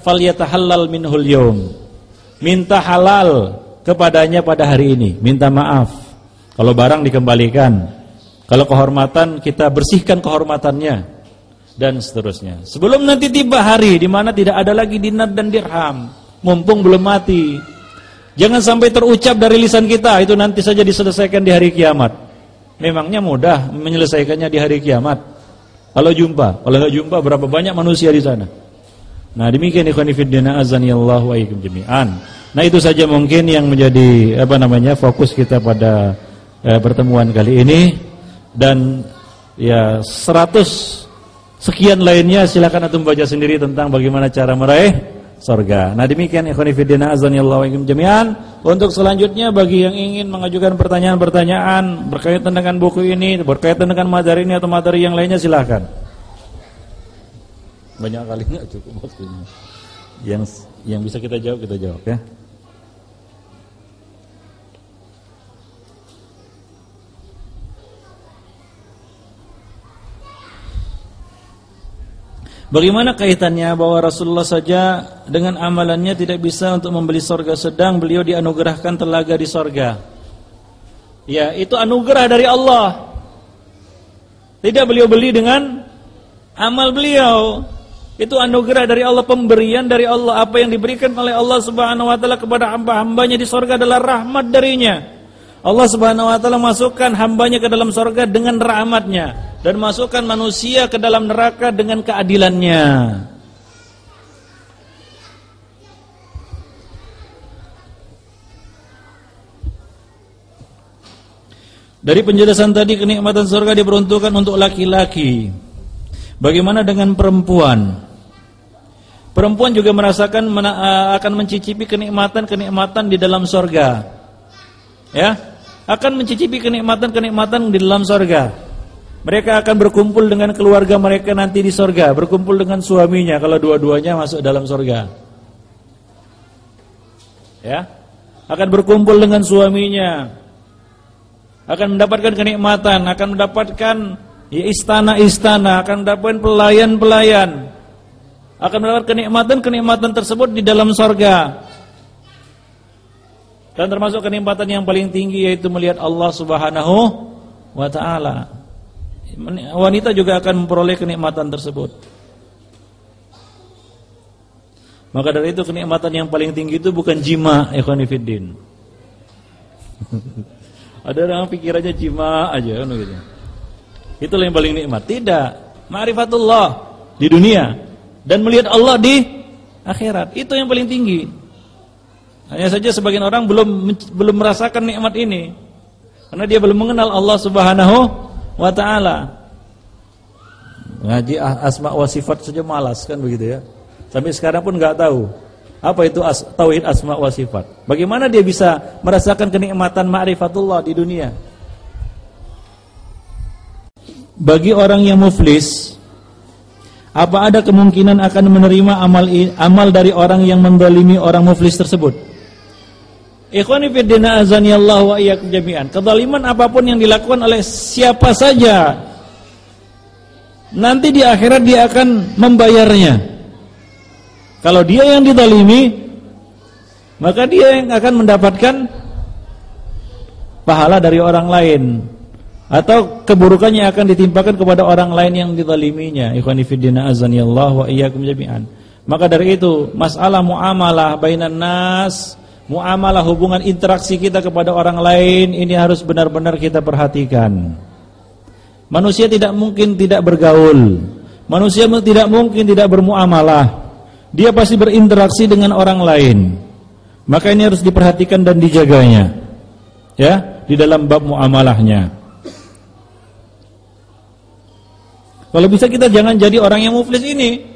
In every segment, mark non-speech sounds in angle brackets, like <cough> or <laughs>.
falyatahallal minhul yawm. Minta halal kepadanya pada hari ini, minta maaf. Kalau barang dikembalikan, kalau kehormatan kita bersihkan kehormatannya dan seterusnya. Sebelum nanti tiba hari di mana tidak ada lagi dinar dan dirham, mumpung belum mati. Jangan sampai terucap dari lisan kita itu nanti saja diselesaikan di hari kiamat. Memangnya mudah menyelesaikannya di hari kiamat? Kalau jumpa, kalau nggak jumpa berapa banyak manusia di sana? Nah demikian ikhwan fillah azanillahu wa iyyakum jami'an. Nah itu saja mungkin yang menjadi apa namanya fokus kita pada eh, pertemuan kali ini dan ya 100 sekian lainnya silakan antum baca sendiri tentang bagaimana cara meraih sorga. Nah demikian ikhwan fillah azanillahu wa iyyakum jami'an. Untuk selanjutnya bagi yang ingin mengajukan pertanyaan-pertanyaan berkaitan dengan buku ini, berkaitan dengan materi ini atau materi yang lainnya silakan. Banyak kali nggak cukup waktunya. Yang yang bisa kita jawab kita jawab ya. Bagaimana kaitannya bahwa Rasulullah saja dengan amalannya tidak bisa untuk membeli sorga sedang beliau dianugerahkan telaga di sorga. Ya, itu anugerah dari Allah. Tidak beliau beli dengan amal beliau. Itu anugerah dari Allah, pemberian dari Allah. Apa yang diberikan oleh Allah Subhanahu wa taala kepada hamba-hambanya di sorga adalah rahmat darinya. Allah Subhanahu wa taala masukkan hambanya ke dalam sorga dengan rahmatnya dan masukkan manusia ke dalam neraka dengan keadilannya. Dari penjelasan tadi kenikmatan surga diperuntukkan untuk laki-laki. Bagaimana dengan perempuan? Perempuan juga merasakan eh, akan mencicipi kenikmatan-kenikmatan di dalam sorga. Ya, akan mencicipi kenikmatan-kenikmatan di dalam sorga. Mereka akan berkumpul dengan keluarga mereka nanti di sorga, berkumpul dengan suaminya kalau dua-duanya masuk dalam sorga. Ya, akan berkumpul dengan suaminya, akan mendapatkan kenikmatan, akan mendapatkan ya istana-istana, akan mendapatkan pelayan-pelayan, akan mendapat kenikmatan-kenikmatan tersebut di dalam sorga. Dan termasuk kenikmatan yang paling tinggi yaitu melihat Allah Subhanahu wa taala. Wanita juga akan memperoleh kenikmatan tersebut. Maka dari itu kenikmatan yang paling tinggi itu bukan jima, ikhwan fillah. <laughs> Ada orang pikirannya jima aja kan gitu. Itulah yang paling nikmat. Tidak, ma'rifatullah di dunia dan melihat Allah di akhirat. Itu yang paling tinggi. Hanya saja sebagian orang belum belum merasakan nikmat ini karena dia belum mengenal Allah Subhanahu wa taala. Ngaji asma wa sifat saja malas kan begitu ya. Sampai sekarang pun nggak tahu apa itu as, tauhid asma wa sifat. Bagaimana dia bisa merasakan kenikmatan ma'rifatullah di dunia? Bagi orang yang muflis apa ada kemungkinan akan menerima amal amal dari orang yang mendalimi orang muflis tersebut? Ikhwani fiddina Allah wa iyyakum jami'an. Kezaliman apa pun yang dilakukan oleh siapa saja nanti di akhirat dia akan membayarnya. Kalau dia yang didalimi maka dia yang akan mendapatkan pahala dari orang lain atau keburukannya akan ditimpakan kepada orang lain yang dizaliminya. Ikhwani fiddina Allah wa iyyakum jami'an. Maka dari itu masalah muamalah bainan nas muamalah hubungan interaksi kita kepada orang lain ini harus benar-benar kita perhatikan. Manusia tidak mungkin tidak bergaul. Manusia tidak mungkin tidak bermuamalah. Dia pasti berinteraksi dengan orang lain. Maka ini harus diperhatikan dan dijaganya. Ya di dalam bab muamalahnya Kalau bisa kita jangan jadi orang yang muflis ini.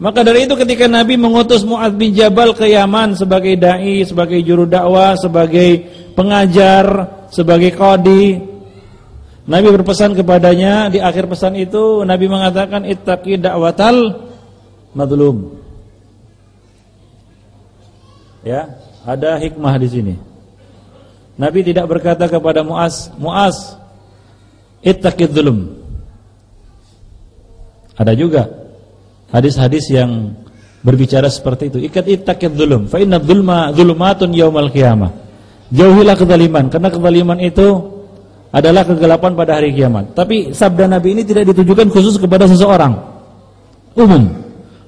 Maka dari itu ketika Nabi mengutus Mu'ad bin Jabal ke Yaman sebagai dai, sebagai juru dakwah, sebagai pengajar, sebagai qadi, Nabi berpesan kepadanya di akhir pesan itu Nabi mengatakan ittaqi da'watal madlum. Ya, ada hikmah di sini. Nabi tidak berkata kepada Muaz, Muaz, ittaqid dzulm. Ada juga hadis-hadis yang berbicara seperti itu. Ikat ittaqid zulum, fa inna dzulma dzulumatun yaumal qiyamah. Jauhilah kezaliman karena kezaliman itu adalah kegelapan pada hari kiamat. Tapi sabda Nabi ini tidak ditujukan khusus kepada seseorang. Umum.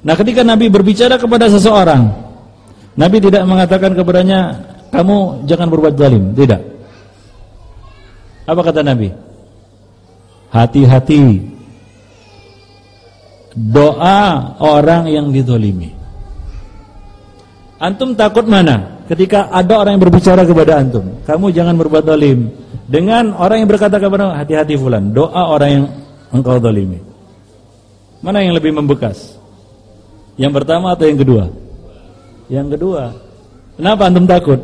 Nah, ketika Nabi berbicara kepada seseorang, Nabi tidak mengatakan kepadanya, "Kamu jangan berbuat zalim." Tidak. Apa kata Nabi? Hati-hati doa orang yang didolimi. Antum takut mana? Ketika ada orang yang berbicara kepada antum, kamu jangan berbuat dolim. Dengan orang yang berkata kepada hati-hati fulan, doa orang yang engkau dolimi. Mana yang lebih membekas? Yang pertama atau yang kedua? Yang kedua. Kenapa antum takut?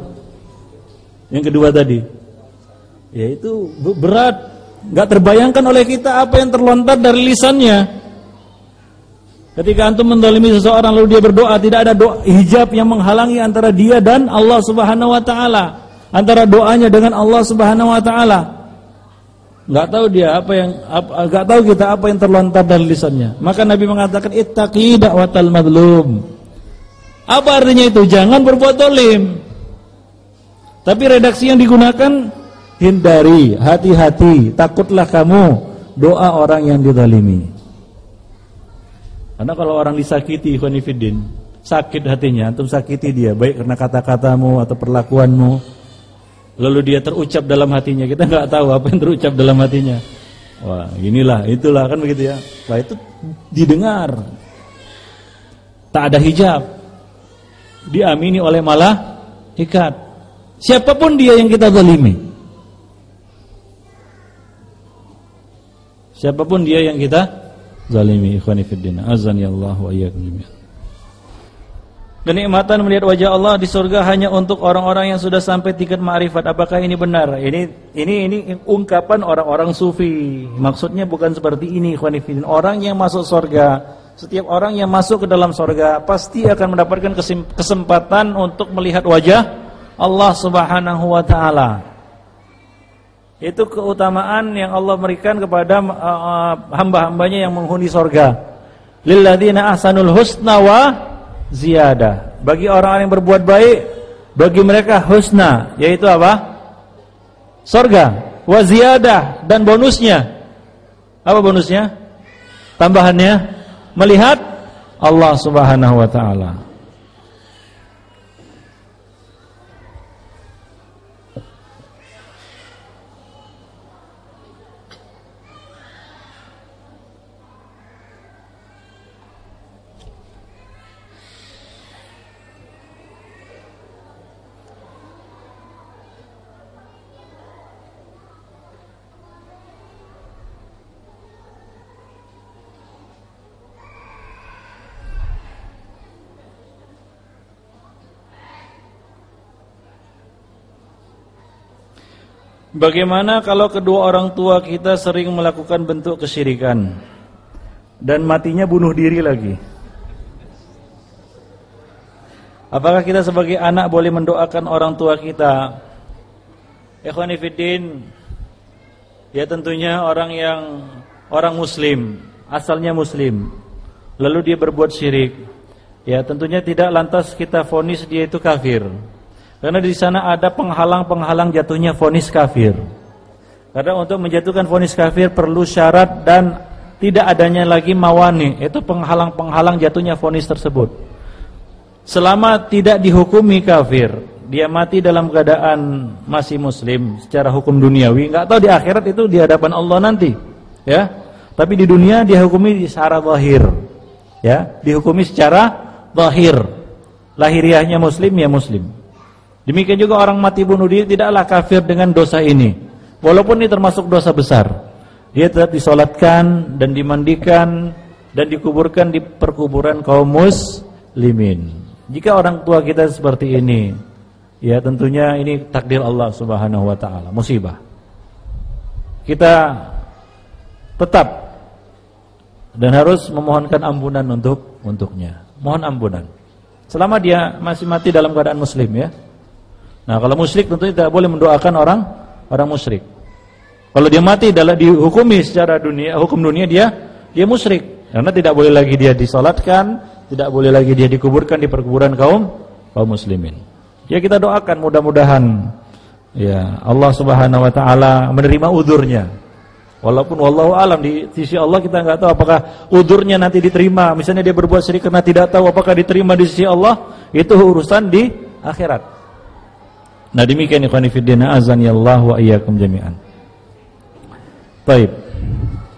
Yang kedua tadi. Yaitu berat, nggak terbayangkan oleh kita apa yang terlontar dari lisannya. Ketika antum mendolimi seseorang lalu dia berdoa, tidak ada doa hijab yang menghalangi antara dia dan Allah Subhanahu wa taala. Antara doanya dengan Allah Subhanahu wa taala. Enggak tahu dia apa yang enggak tahu kita apa yang terlontar dari lisannya. Maka Nabi mengatakan ittaqi da'watal madlum. Apa artinya itu? Jangan berbuat dolim. Tapi redaksi yang digunakan hindari, hati-hati, takutlah kamu doa orang yang dizalimi. Karena kalau orang disakiti ikhwanifidin, sakit hatinya, antum sakiti dia baik karena kata-katamu atau perlakuanmu. Lalu dia terucap dalam hatinya, kita nggak tahu apa yang terucap dalam hatinya. Wah, inilah, itulah kan begitu ya. Wah, itu didengar. Tak ada hijab. Diamini oleh malah ikat. Siapa pun dia yang kita zalimi. Siapa pun dia yang kita zalimi ikhwani azan ya Allah wa Kenikmatan melihat wajah Allah di surga hanya untuk orang-orang yang sudah sampai tingkat ma'rifat. Apakah ini benar? Ini ini ini ungkapan orang-orang sufi. Maksudnya bukan seperti ini, ikhwanifidin. Orang yang masuk surga, setiap orang yang masuk ke dalam surga pasti akan mendapatkan kesempatan untuk melihat wajah Allah Subhanahu wa taala. Itu keutamaan yang Allah berikan kepada uh, uh, hamba-hambanya yang menghuni sorga. Lilladina ahsanul husna wa ziyadah. Bagi orang-orang yang berbuat baik, bagi mereka husna, yaitu apa? Sorga. Wa ziyadah dan bonusnya. Apa bonusnya? Tambahannya melihat Allah Subhanahu wa taala. Bagaimana kalau kedua orang tua kita sering melakukan bentuk kesyirikan dan matinya bunuh diri lagi? Apakah kita sebagai anak boleh mendoakan orang tua kita? Ikhwanifiddin, ya tentunya orang yang orang muslim, asalnya muslim, lalu dia berbuat syirik. Ya tentunya tidak lantas kita fonis dia itu kafir. Karena di sana ada penghalang-penghalang jatuhnya vonis kafir. Karena untuk menjatuhkan vonis kafir perlu syarat dan tidak adanya lagi mawani, itu penghalang-penghalang jatuhnya vonis tersebut. Selama tidak dihukumi kafir, dia mati dalam keadaan masih muslim secara hukum duniawi, enggak tahu di akhirat itu di hadapan Allah nanti, ya. Tapi di dunia dia hukumi secara zahir. Ya, dihukumi secara zahir. Lahiriahnya muslim ya muslim. Demikian juga orang mati bunuh diri tidaklah kafir dengan dosa ini. Walaupun ini termasuk dosa besar. Dia tetap disolatkan dan dimandikan dan dikuburkan di perkuburan kaum muslimin. Jika orang tua kita seperti ini, ya tentunya ini takdir Allah Subhanahu wa taala, musibah. Kita tetap dan harus memohonkan ampunan untuk untuknya. Mohon ampunan. Selama dia masih mati dalam keadaan muslim ya. Nah, kalau musyrik tentunya tidak boleh mendoakan orang orang musyrik. Kalau dia mati dalam dihukumi secara dunia hukum dunia dia dia musyrik. Karena tidak boleh lagi dia disolatkan, tidak boleh lagi dia dikuburkan di perkuburan kaum kaum muslimin. Ya kita doakan mudah-mudahan ya Allah Subhanahu wa taala menerima udurnya. Walaupun wallahu alam di sisi Allah kita nggak tahu apakah udurnya nanti diterima. Misalnya dia berbuat syirik karena tidak tahu apakah diterima di sisi Allah, itu urusan di akhirat. Nah demikian ikhwan fillah azan ya Allah wa iyyakum jami'an. Baik.